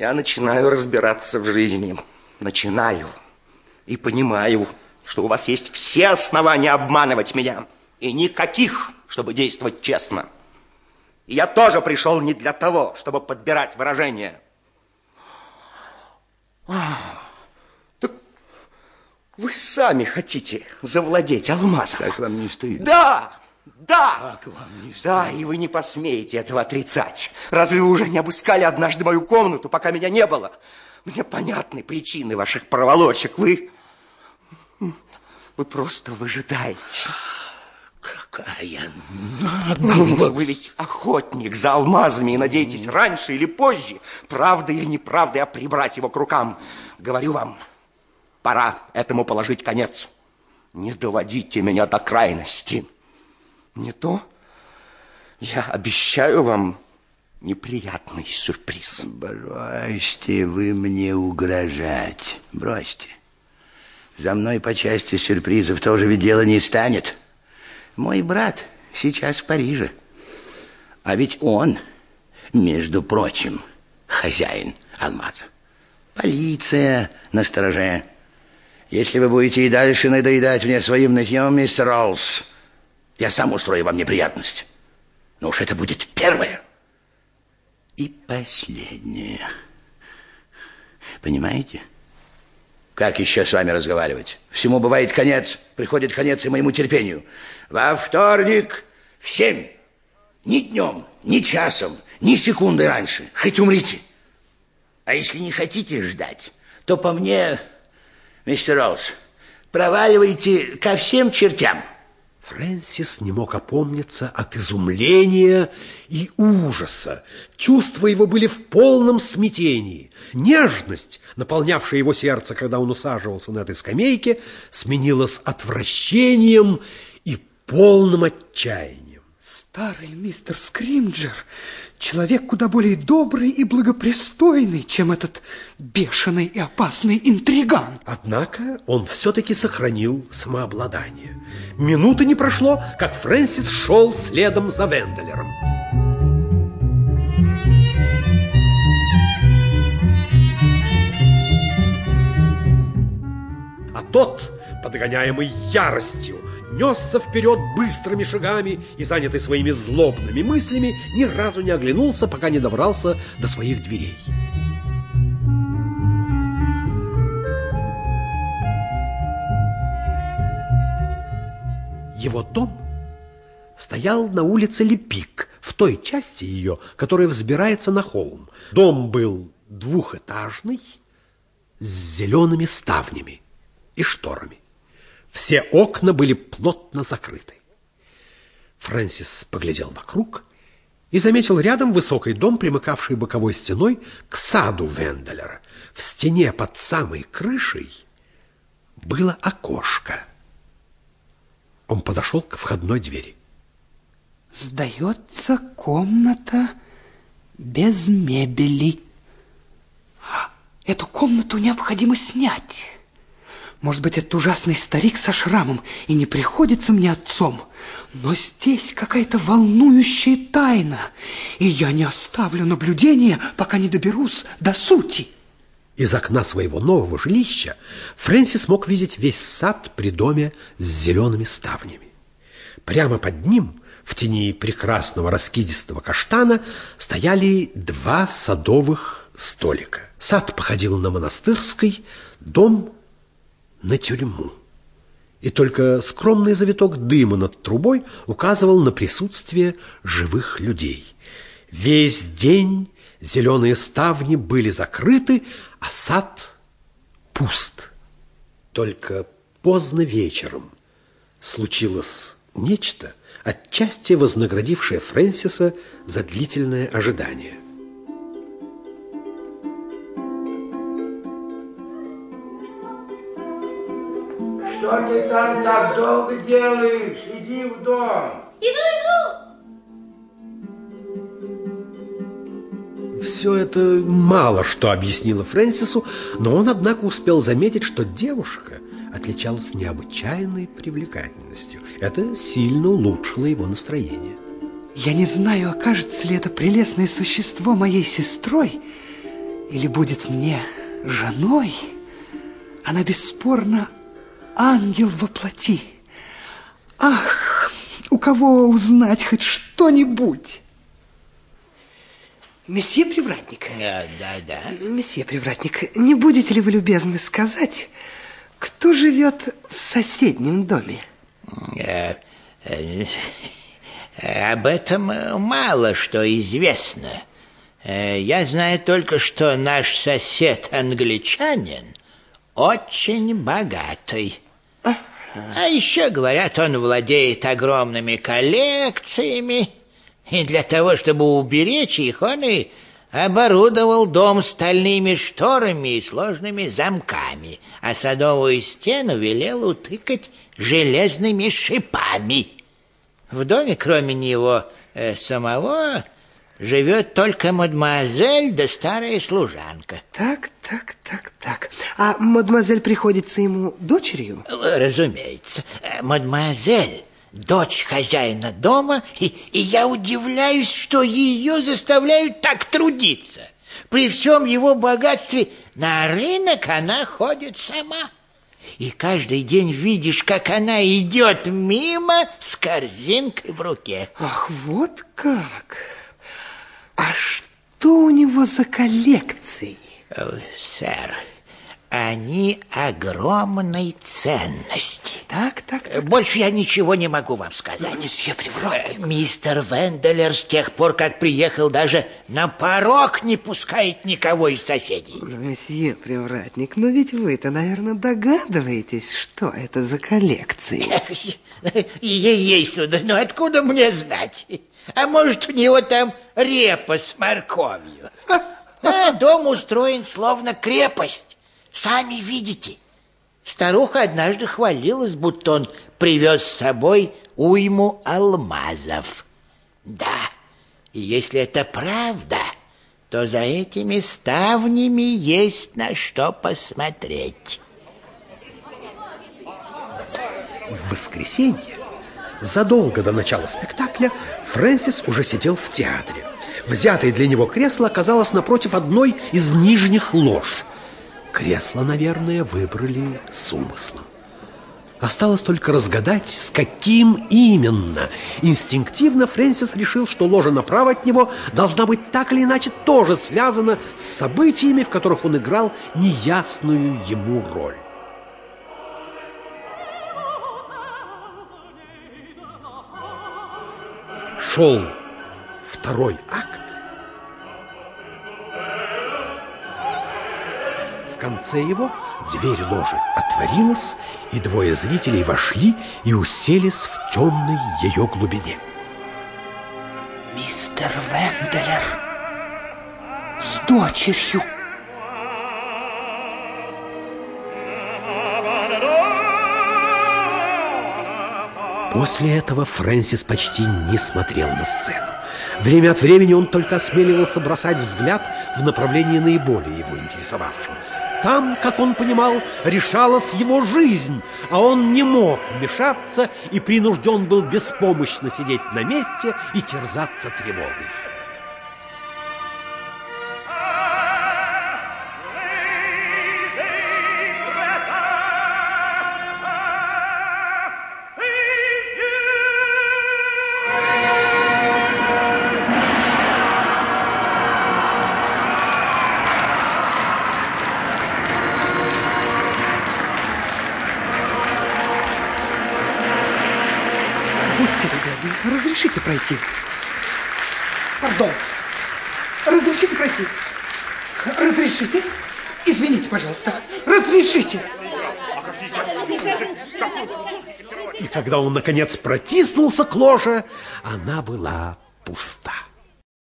Я начинаю разбираться в жизни. Начинаю. И понимаю, что у вас есть все основания обманывать меня. И никаких, чтобы действовать честно. И я тоже пришел не для того, чтобы подбирать выражения. Так вы сами хотите завладеть алмазом. Как вам не стыдно? Да, да. Как вам не стыдно? Да, и вы не посмеете этого отрицать. Разве вы уже не обыскали однажды мою комнату, пока меня не было? Мне понятны причины ваших проволочек. Вы... Вы просто выжидаете. Какая наглая! Вы ведь охотник за алмазами и надеетесь раньше или позже, правда или неправда, а прибрать его к рукам. Говорю вам, пора этому положить конец. Не доводите меня до крайности. Не то я обещаю вам неприятный сюрприз. Бросьте вы мне угрожать. Бросьте. За мной по части сюрпризов тоже ведь дело не станет. Мой брат сейчас в Париже. А ведь он, между прочим, хозяин алмаза. Полиция на стороже. Если вы будете и дальше надоедать мне своим нытьем, мистер Роллс, я сам устрою вам неприятность. Но уж это будет первое и последнее. Понимаете? Как еще с вами разговаривать? Всему бывает конец. Приходит конец и моему терпению. Во вторник в семь. Ни днем, ни часом, ни секунды раньше. Хоть умрите. А если не хотите ждать, то по мне, мистер Роуз, проваливайте ко всем чертям. Фрэнсис не мог опомниться от изумления и ужаса. Чувства его были в полном смятении. Нежность, наполнявшая его сердце, когда он усаживался на этой скамейке, сменилась отвращением и полным отчаянием. Старый мистер Скримджер, человек куда более добрый и благопристойный, чем этот бешеный и опасный интриган. Однако он все-таки сохранил самообладание. Минуты не прошло, как Фрэнсис шел следом за Венделером. А тот, подгоняемый яростью, несся вперед быстрыми шагами и, занятый своими злобными мыслями, ни разу не оглянулся, пока не добрался до своих дверей. Его дом стоял на улице Лепик, в той части ее, которая взбирается на холм. Дом был двухэтажный, с зелеными ставнями и шторами. Все окна были плотно закрыты. Фрэнсис поглядел вокруг и заметил рядом высокий дом, примыкавший боковой стеной к саду Венделера. В стене под самой крышей было окошко. Он подошел к входной двери. Сдается комната без мебели. Эту комнату необходимо снять. Может быть, этот ужасный старик со шрамом и не приходится мне отцом, но здесь какая-то волнующая тайна, и я не оставлю наблюдения, пока не доберусь до сути. Из окна своего нового жилища Фрэнсис мог видеть весь сад при доме с зелеными ставнями. Прямо под ним, в тени прекрасного раскидистого каштана, стояли два садовых столика. Сад походил на монастырский, дом на тюрьму. И только скромный завиток дыма над трубой указывал на присутствие живых людей. Весь день зеленые ставни были закрыты, а сад пуст. Только поздно вечером случилось нечто, отчасти вознаградившее Фрэнсиса за длительное ожидание. Что ты там так долго делаешь? Иди в дом. Иду, иду. Все это мало что объяснило Фрэнсису, но он, однако, успел заметить, что девушка отличалась необычайной привлекательностью. Это сильно улучшило его настроение. Я не знаю, окажется ли это прелестное существо моей сестрой, или будет мне женой, она бесспорно ангел во плоти. Ах, у кого узнать хоть что-нибудь? Месье Привратник. Да, да, да. Месье Привратник, не будете ли вы любезны сказать, кто живет в соседнем доме? Э, э, об этом мало что известно. Э, я знаю только, что наш сосед англичанин очень богатый. А еще, говорят, он владеет огромными коллекциями, и для того, чтобы уберечь их, он и оборудовал дом стальными шторами и сложными замками, а садовую стену велел утыкать железными шипами. В доме, кроме него э, самого, живет только мадемуазель да старая служанка. Так, так, так, так. А мадемуазель приходится ему дочерью? Разумеется. Мадемуазель дочь хозяина дома, и, и я удивляюсь, что ее заставляют так трудиться. При всем его богатстве на рынок она ходит сама. И каждый день видишь, как она идет мимо с корзинкой в руке. Ах, вот как! А что у него за коллекции? О, сэр, они огромной ценности. Так, так, так. Больше я ничего не могу вам сказать. Ну, месье Привратник. Мистер Венделер с тех пор, как приехал, даже на порог не пускает никого из соседей. Ну, месье Привратник, но ведь вы-то, наверное, догадываетесь, что это за коллекции. Ей-ей, сударь, ну откуда мне знать? А может, у него там репа с морковью? А дом устроен словно крепость. Сами видите. Старуха однажды хвалилась, будто он привез с собой уйму алмазов. Да, и если это правда, то за этими ставнями есть на что посмотреть. В воскресенье, задолго до начала спектакля, Фрэнсис уже сидел в театре. Взятое для него кресло оказалось напротив одной из нижних лож. Кресло, наверное, выбрали с умыслом. Осталось только разгадать, с каким именно. Инстинктивно Фрэнсис решил, что ложа направо от него должна быть так или иначе тоже связана с событиями, в которых он играл неясную ему роль. Шел второй акт, конце его дверь ложи отворилась, и двое зрителей вошли и уселись в темной ее глубине. Мистер Венделер с дочерью. После этого Фрэнсис почти не смотрел на сцену. Время от времени он только осмеливался бросать взгляд в направлении наиболее его интересовавшем. Там, как он понимал, решалась его жизнь, а он не мог вмешаться и принужден был беспомощно сидеть на месте и терзаться тревогой. Разрешите пройти. Пардон. Разрешите пройти. Разрешите. Извините, пожалуйста. Разрешите. И когда он, наконец, протиснулся к ложе, она была пуста.